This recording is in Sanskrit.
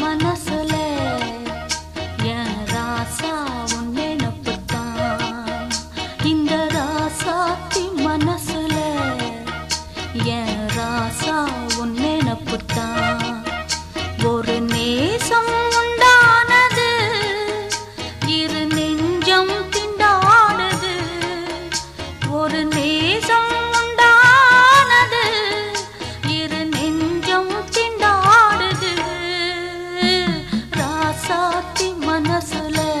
Manas i'm so hustling.